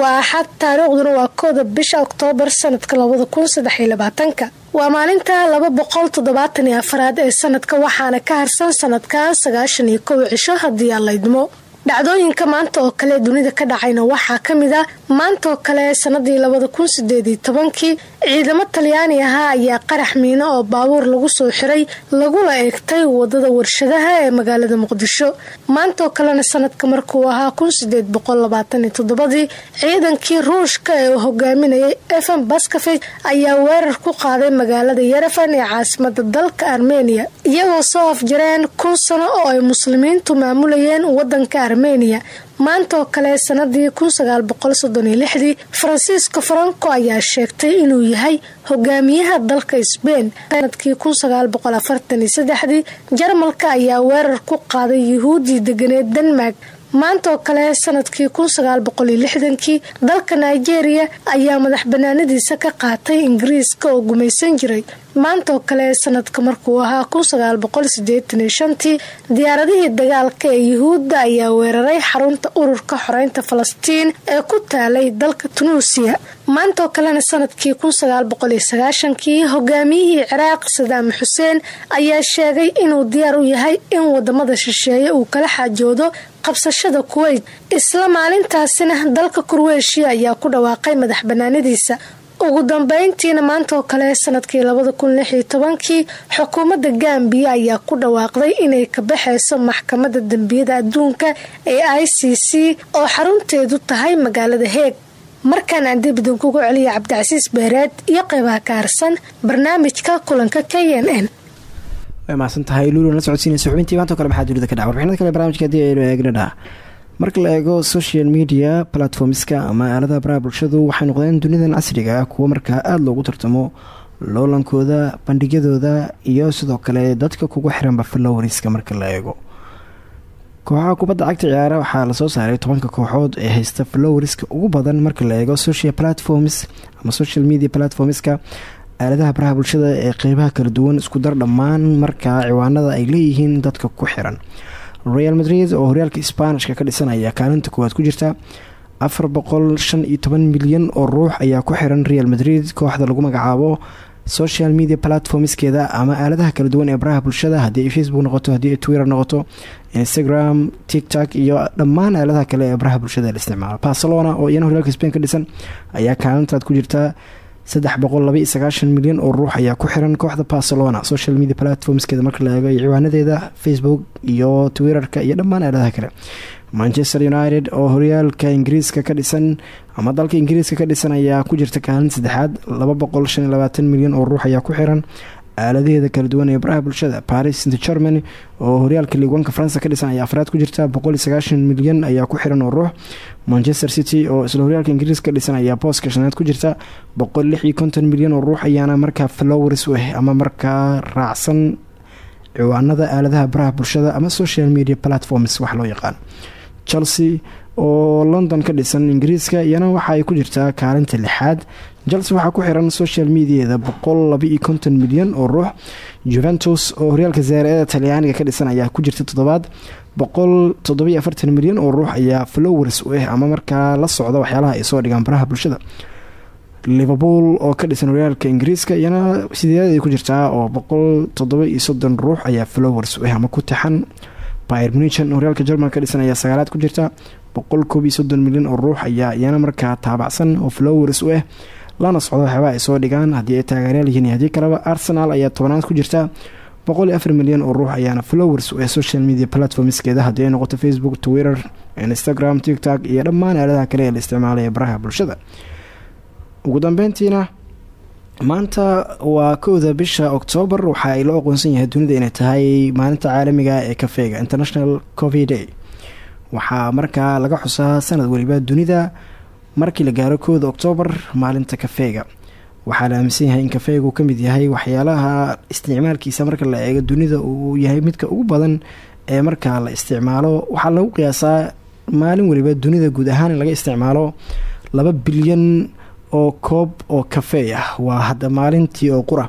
[SPEAKER 9] waa axad taariikhduna waa kooda bisha oktoobar sanadka labada kun saddex iyo labaatanka. Waa maalinta laba boqol toddobaatan iyo ee sanadka waxaana ka harsan sanadka sagaashan iyo kow cisho haddii aan laydmo dhacdooyinka maanta oo kale dunida ka dhacayna waxaa ka mid ah maanta oo kale sanadii labada kun sideed iyo tobankii ciidamo talyaani ahaa ayaa qarax miino oo baabuur lagu soo xiray lagula eegtay waddada warshadaha ee magaalada muqdisho. Maanta oo kalena sanadka markuu ahaa kun sideed boqol labaatan iyo toddobadii ciidankii ruushka ee hogaaminayay evan baskafej ayaa weerar ku qaaday magaalada yarefan ee caasimada dalka armeniya iyagoo soo afjareen kun sano oo ay muslimiintu maamulayeen wadanka armeniya maanta oo kale sanadii kun sagaal boqol soddon iyo lixdii faransiisko faranco ayaa sheegtay inuu yahay hogaamiyaha dalka sbein sannadkii kun sagaal boqol afartan iyo saddexdii jarmalka ayaa weerar ku qaaday yuhuudii deganeed denmark. Maanta oo kale sannadkii kun sagaal boqol iyo lixdankii dalka nigeria ayaa madax banaanadiisa ka qaatay ingiriiska oo gumaysan jiray maantaoo kale sanadka markuu ahaa tii diyaaradihii dagaalka ee yuhuudda ayaa weeraray xarunta ururka xoreynta falastiin ee ku taalay dalka tunuusiya maantaoo kalena sannadkii kii hogaamiyihii ciraaq sadaam xuseen ayaa sheegay inuu diyaar u yahay in waddamada shisheeye uu kala xaajoodo qabsashada kuweyt isla maalintaasina dalka kurweeshiya ayaa ku dhawaaqay madax banaanadiisa ugu dambeyntiina maantaoo kale sannadkii kii xukuumadda gambiya ayaa ku dhawaaqday inay ka baxayso maxkamada dembiyada adduunka ee i c c oo xarunteedu tahay magaalada heeg markaan aan dib idinkugu celiya cabdicasiis beereed iyo qeybaha ka harsan barnaamijka kulanka k n n.
[SPEAKER 2] Tahay luulana socodsiinaysa xubintii maanta kale maxaa dunida ka dhaca warbixinada kale barnamijka haddii aynu eegnadha marka la eego social media platformska ama aaladaha baraha bulshadu waxay noqdeen dunidan casriga ah kuwo markaa aada loogu tartamo loolankooda bandhigyadooda iyo sidoo kale dadka kugu xiranba flowriska marka la eego. Kooxaha kubadda cagta ciyaara waxaa la soo saaray tobanka kooxood ee haysta flowriska ugu badan marka la eego social platforms ama social media platformska. Aaladaha baraha bulshada ee qeybaha kala duwan isku dar dhammaan markaa ciwaanada ay leeyihiin dadka ku xiran real madrid oo horyaalka sbaanishka ka dhisanaya kaalinta koowaad ku jirta afar boqol shan iyo toban milyan oo ruux ayaa ku xiran real madrid kooxda lagu magacaabo social media platformskeeda ama aaladaha kala duwan ee baraha bulshada. Haddii ay facebook noqoto haddii ay twitter noqoto instagram tiktok iyo dhammaan aaladaha kale ee baraha bulshada la isticmaalo. Barcelona oo iyana horyaalka spain ka dhisan ayaa kaalintaad ku jirta milyan oo ruux ayaa ku xiran kooxda barcelona. Social media platformskeeda marka la eego iyo ciwaanadeeda facebook iyo twitterka iyo dhammaan aaladaha kale. Manchester united oo horyaalka ingiriiska ka dhisan ama dalka ingiriiska ka dhisan ayaa ku jirta kaalin saddexaad milyan oo ruux ayaa ku xiran aaladaheeda kala duwan ee baraha bulshada. Paris st germany oo horyaalka liigwanka faransa ka dhisan ayaa afraad ku jirta milyan ayaa ku xiran oo ruux. Manchester city oo isla horyaalka ingiriiska ka dhisan ayaa booska shanaad ku jirta milyan oo ruux ayaana markaa flowers u ah ama markaa raacsan ciwaanada aaladaha baraha bulshada ama social media platforms wax loo yaqaan. Chelsea oo london ka dhisan ingiriiska iyana waxa ay ku jirtaa kaalinta lixaad chelsea waxaa ku xiran social mediaeda boqol labaiyo konton oo ruux. Juventus oo horyaalka zaare-ada talyaaniga ka dhisan ayaa ku jirta toddobaad. Boqol toddobiyo oo ruux ayaa flowers u ah ama markaa la socda waxyaalaha ay soo dhigaan baraha bulshada. Liverpool oo ka dhisan horyaalka ingiriiska iyana sideedaad ay ku jirtaa oo boqol toddoba iyo soddon ruux ayaa flowers u ah ama ku taxan. Byr munichen horyaalka jerman ka dhisan ayaa sagaalaad ku jirta. Boqol koob oo ruux ayaa iyana markaa taabacsan oo flowers u ah lana socdo waxyaabaa ay soo dhigaan. Haddii ay taageeryaal yihiin haddii kaleba arsenal ayaa tobanaad ku jirta. boqol iyo afar milyan oo ruux ayaana flowers ah social media platformskeeda. Haddii ay noqoto facebook twitter instagram tiktok iyo dhammaan aaladaha kale ee la isticmaalaya baraha bulshada. Ugu dambeyntiina maanta waa kowda bisha oktoobar waxa ay loo aqoonsan yahay dunida inay tahay maalinta caalamiga ee kafeega international covi day. Waxaa markaa laga xusaa sanad weliba dunida markii la gaaro kowda oktoobar maalinta kafeega. Waxaa la aaminsan yahay in kafeegu ka mid yahay waxyaalaha isticmaalkiisa marka la eego dunida uu yahay midka ugu badan ee markaa la isticmaalo. Waxaa lagu qiyaasaa maalin weliba dunida guud ahaan in laga isticmaalo laba bilyan oo koob oo kafey ah. Waa hadda maalintii oo qura.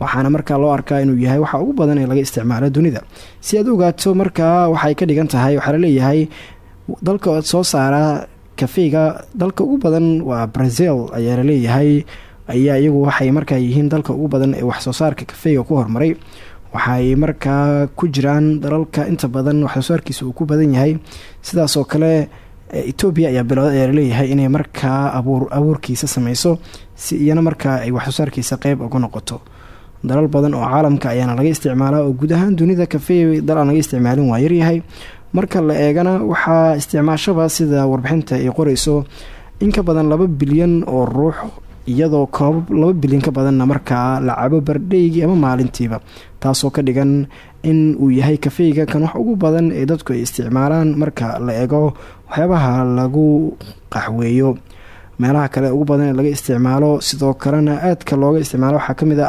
[SPEAKER 2] Waxaana markaa loo arkaa inuu yahay waxa ugu badan ee laga isticmaalo dunida. Si aad ogaato markaa waxay ka dhigan tahay waxaa la leeyahay dalka soo saara kafeyga dalka ugu badan waa brazil ayaa la leeyahay ayaa iyagu waxay markaa yihiin dalka ugu badan ee waxsoo saarka kafeyga ku horumaray waxay markaa ku jiraan dalalka inta badan waxsoo saarkiisa uu ku badan yahay. Sidaas oo kale etoobiya ayaa bilowda ayaa la leeyahay inay markaa abuur abuurkiisa sameyso si iyana markaa ay waxsoo saarkiisa qeyb uga noqoto. Dalal badan oo caalamka ayaana laga isticmaalaa oo guud ahaan dunida kafey dal aan laga isticmaalin waa yaryahay marka la eegana waxaa isticmaashaba sida warbixinta ay qoreyso in ka badan laba bilyan oo ruux iyadoo koobab laba bilyan ka badanna markaa la cabo bardheygii ama maalintiiba taasoo ka dhigan in uu yahay kafeyga kan wax ugu badan ee dadku ay isticmaalaan marka la eego waxyaabaha lagu qaxweeyo. Meelaha kale ugu badan ee laga isticmaalo sidoo kalena aadka looga isticmaalo waxaa ka mid a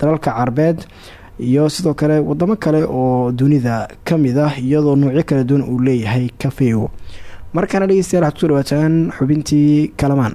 [SPEAKER 2] dalalka carbeed iyo sidoo kale wadamo kale oo dunida ka mid ah iyadoo noocyo kala duwan uu leeyahay kafeygu markaana dhegeystayaal waxaad ku soo dhawaataan xubintii kalamaan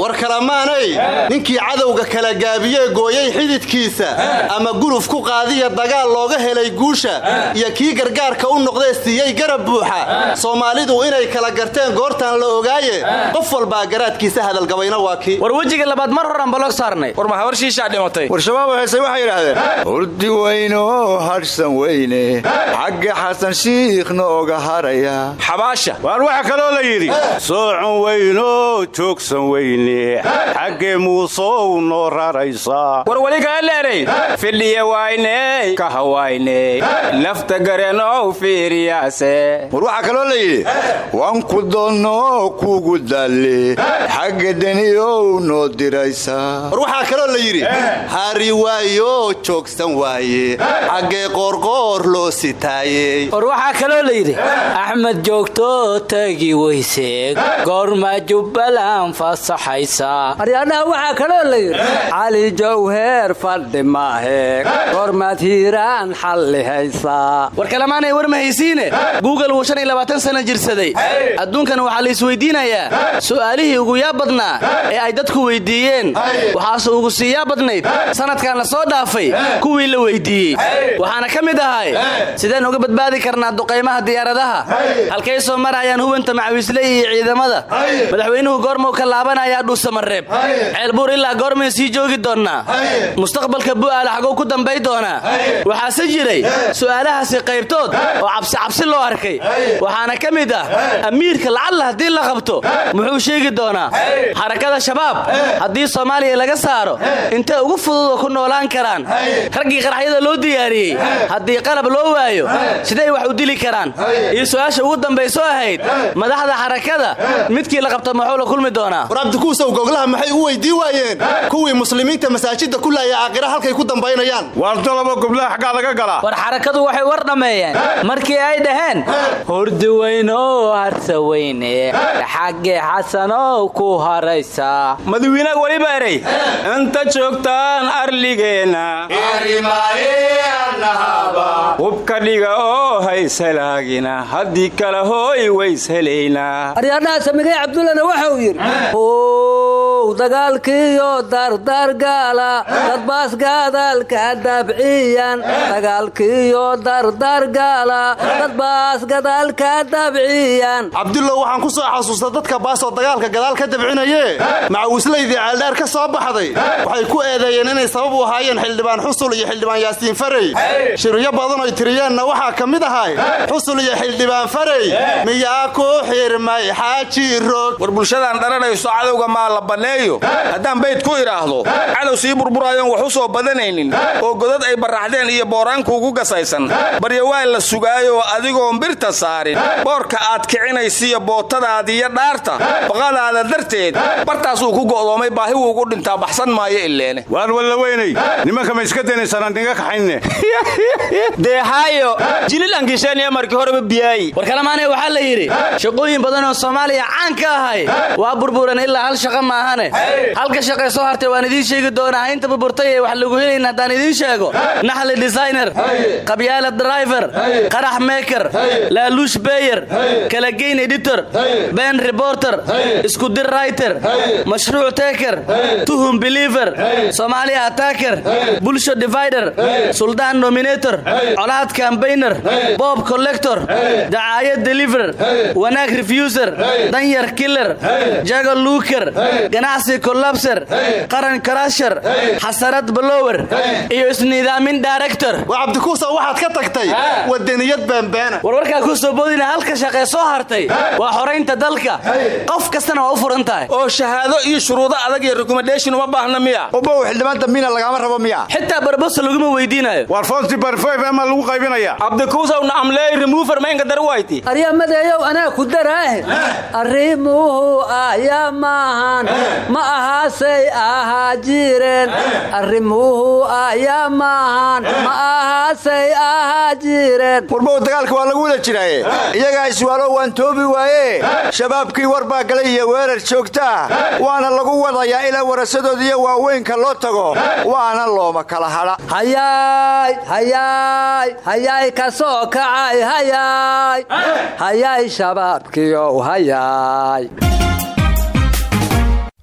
[SPEAKER 1] war kalamaanay ninkii cadowga kala gaabiyee gooyey xididkiisa. Ama guluf ku qaadiya dagaal looga helay guusha. Iyo kii gargaarka u noqdee siiyey garab buuxa. Soomaalidu inay kala garteen goortaan la ogaaye. Qof walbaa garaadkiisa hadalgabayna waa kii.
[SPEAKER 10] War wejiga labaad mar horan balog saarnay. War ma habar shiishaa dhimatay?
[SPEAKER 3] War shabaab heesay waxay yidhaahdeen. Hurdi weyno hadhsan weyne. Xagga xasan shiikhna oga haraya.
[SPEAKER 10] Xabaasha.
[SPEAKER 7] Waar waxaa kaloo la yidhi? Soocon weyno joogsan weyne xaggee muusow noo raraysaa
[SPEAKER 10] war weligaaleeray fidhiya wayney ka hawayney lafta garenow fiiriyaase.
[SPEAKER 3] War waxaa kaloo la yidhi waan ku doonno kugu dalle xagga deniyow noo diraysaa
[SPEAKER 1] war waxaa kaloo la yidhi hari waayo joogsan waaye xaggee qoorqoor loo sitaayey
[SPEAKER 11] war waxaa kaloo la yidhi axmed joogto tagi weyseeg goorma jubbaland fasaxaysaa
[SPEAKER 12] aryaadhaha waxaa kaloo la yidhi
[SPEAKER 11] cali jawheer fadhi maahe goormaad hiiraan xallihaysaa
[SPEAKER 10] war kalamaanay war ma haysiine? Guugal wuu sana jirsaday. Adduunkan waxaa la isweydiinayaa su'aalihii ugu yaa badnaa ee ay dadku weyddiiyeen waxaase ugu sii yaa badnayd. Sanadkan la soo dhaafay kuwii la weyddiiyey waxaana ka mid ahay sideen uga badbaadi karnaa duqaymaha diyaaradaha. Halkay soo marayaan hubanta macawiisle iyo ciidamada. Madaxweynuhu goormuu ka laabanayaa dhuusamareeb ceelbuur ilaa goormayn sii joogi doonnaa mustaqbalka bu'aala xagow ku dambay doonaa waxaase jiray su'aalahaasi qaybtood oo cabsi cabsi loo arkay. Waxaana ka mid ah amiirka lacalla haddii la qabto muxuu sheegi doonaa xarakada shabaab haddii soomaaliya laga saaro intay ugu fududoo ku noolaan karaan? Raggii qaraxyada loo diyaariyey haddii qalab loo waayo siday wax u dili karaan? Iyo su'aasha ugu dambayso ahayd madaxda xarakada midkii la qabta muxuu la kulmi doonaa
[SPEAKER 1] abdikuusow goglaha maxay u weydii waayeen? Kuwii muslimiinta masaajidda ku laaya aakhira halkay ku dambaynayaan.
[SPEAKER 7] Waar dolabo goblaha xaggaa laga galaa
[SPEAKER 11] war xarakadu waxay war dhammeeyeen markii ay dhaheen hurdi weynoo harsa weyne. Xagge xasanow ku haraysaa
[SPEAKER 10] madawiinaha weliba eray. Inta joogtaan arligeenna. Hubka dhiga oo haysalaagina haddii kale hooy wayshelaynaa
[SPEAKER 12] aryaadhaha samigay cabdullana waxau yidhi ow dagaalkiiyo dardargaala dadbaasgadaalka dabciyan dagaalkiiyo dardargaala dadbaasgadaalka dabciyan
[SPEAKER 1] cabdullow waxaan ku soo xasuusta dadka baasoo dagaalka gadaal ka dabcinaye macawislaydii ceeldheer ka soo baxday. Waxay ku eedeeyeen inay sabab u ahaayeen xildhibaan xusul iyo xildhibaan yaasiin farey. Shiryo badan oy tiriyeenna waxaa ka mid ahay xusul iyo xildhibaan farey. Miyaa ku xirmay xaaji roog.
[SPEAKER 10] War bulshadaan dharanayso cadowga maa la banneeyo haddaan bayd ku idhaahdo cadow sii burburaayoon wax u soo badanaynin oo godad ay barraxdeen iyo booraankuugu gasaysan. Barya waa la sugaayoo adigoon birta saarin. Boorka aad kicinaysiiyo bootadaadiiyo dhaarta baqadaada darteed bartaasuu ku go'doomay baahi wuugu dhintaa baxsan maayo ileene
[SPEAKER 7] waan walla weynay. Nimanka ma iska daynaysaan dinga kaxayne
[SPEAKER 10] deehaayo jilil ankisheeniya markii horeba biyaayi. War kalamaane waxaa la yidhi shaqooyin badan oo soomaaliya caan ka ahay waa burburan ilaa hal shaqo maahane. Halka shaqay soo hartay waan idiin sheegi doonaa. Inta burburtay ee wax lagu helayn haddaan idiin sheego. Naxli designer qabyaala driver qarax maker laaluush beyer kalageyn editor ben reporter iskudir writer mashruuc taker tuhum believer soomaaliya attacker bulsho divider suldaan nominator colaad cambaigner bob collector dacaayad deliver wanaag refuser danyar killer jago luuker ganacsi kolabser qaran karashar xasarad balower iyo isnidaamin director.
[SPEAKER 1] Waa cabdikuusa waxaad ka tagtay wadaniyad baanbaana
[SPEAKER 10] warwarkaa ku soo boodina halka shaqee soo hartay waa xoraynta dalka. Qof kastana waa u furan tahay
[SPEAKER 7] oo shahaado iyo shuruudo adag iyo recommendation uma baahna miya.
[SPEAKER 3] Ubow xildhibaan dambina lagama rabo miya.
[SPEAKER 10] Xitaa barbasa laguma weydiinayo.
[SPEAKER 7] War fonsi barfayf ama lagu qaybinaya. Cabdikuusaw nacamleey remover maynka darwayti
[SPEAKER 6] aryamadeeyow anaa ku daraahe arrimuhu aya maahan ma ahaasay ahaa jireen arrimuhu aya maahan ma ahaasay ahaa jireen
[SPEAKER 3] dagaalka waa lagu wada jiraaye iyagaa iswaalo waan toobi waaye shabaabkii war baa galay iyo weerar joogtaa waana lagu wadayaa ilaa warasadood iyo waaweynka loo tago waana looma kala hadha
[SPEAKER 6] hayaay hayaay hayaay ka soo kacay hayaay hayaay shabaabkiyow hayaay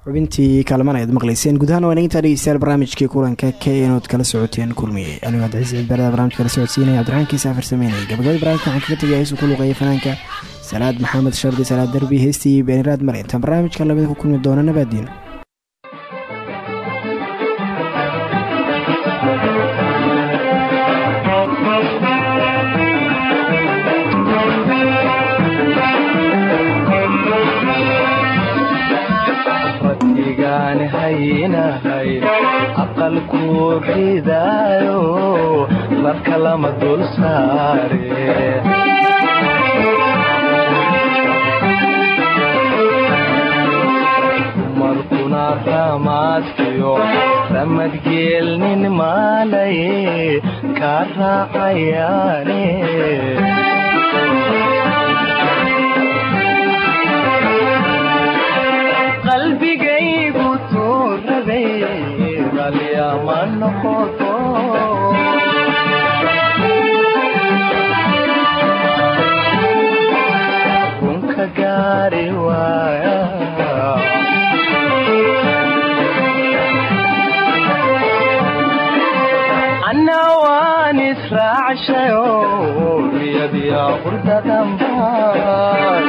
[SPEAKER 2] xubintii kaalman ayaad maqlayseen gudahaan waa inagintaa dhegeystayaal barnaamijkii kulanka k inood kala socoteen kulmiye anigu cabdixis ciidbaarada barnamijka kala socodsiinaya cabdiraxmaan kiisa afar sameynay gabagabada barnamijka waxaan kaga tegaya heesu ku luqeeya fanaanka salaad maxamed shardi salaad derbi heestii iyo beeniraad mare. Intaan barnaamijka lamida ku kulmi doona nabaadiin
[SPEAKER 13] haynahay aqalku ridaayo marka lama dul saare. Ramaadkiyo ramadgeelnin maalay ka raacayaane ralyama noqoto runka gaari waaya anna waan israacshayo riyadiya qurdadanbaan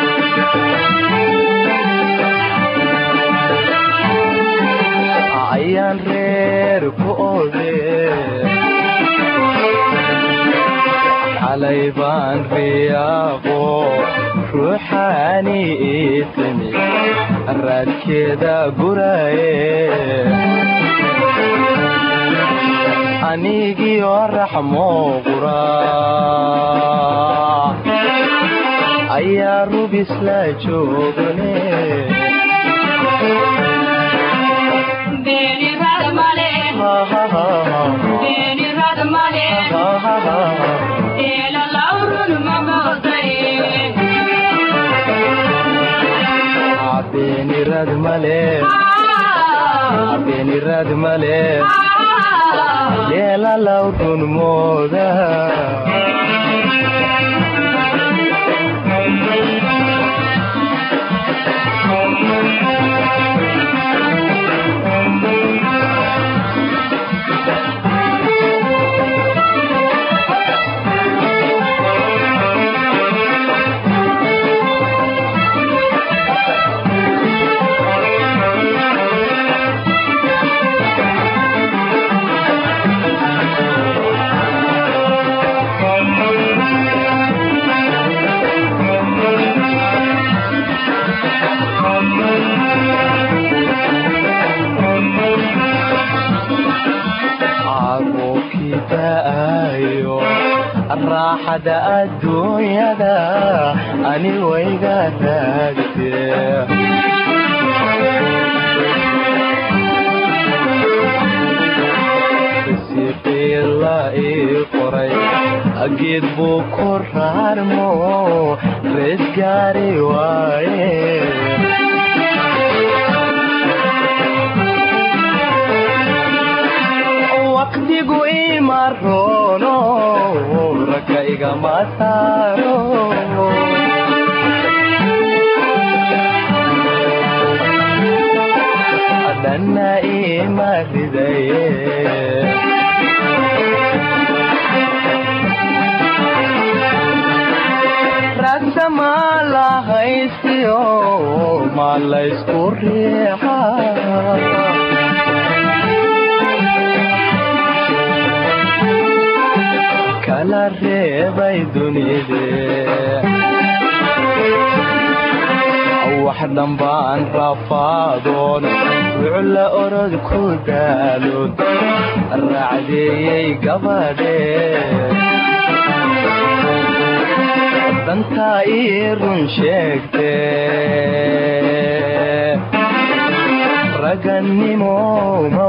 [SPEAKER 13] xalay baan riyaaqo ruuxaani itimi raadkeeda guraye anigio raxmo qura ayaa rubis la joogane beenirad male raaxada adduunyada ani wayga qoray geed buu ku raarmo rees gaari waaye waqtigu ima roono ragga igama saaro dhanna ima ridaye ragsama la haystiyo ma laysku riixa kala reebay dunide wax dhambaan rafaadoon wucla orod ku daalood raacdeeyey gabadhee dantaa ii run sheegte ragannimo ma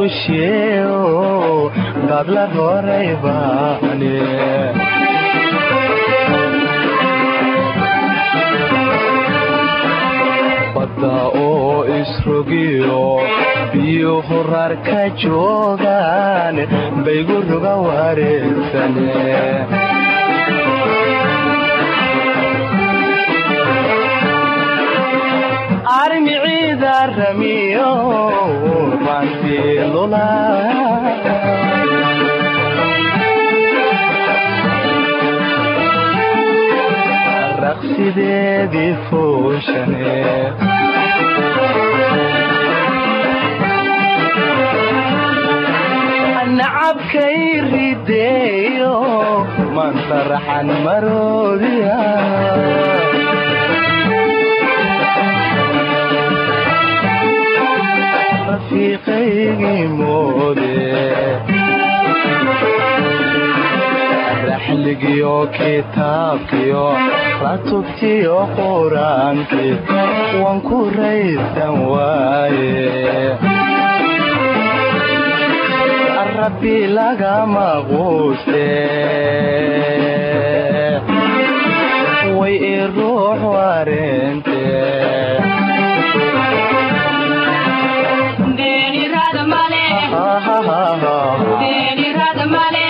[SPEAKER 13] rusheeo dadla badda oo isrogiyo biyo horaar ka joogaan baygu ruga wareegsane armiciida ramiyo rantilula raqsideedii fooshane nacabkay rideeyo mansaraxan maroodiya rafiiqaygii moode raxligiyo kitaabkiyo ratubtiyo qur'aankii waan ku raysan waaye rabbi lagama quuste way i wareente beenirad male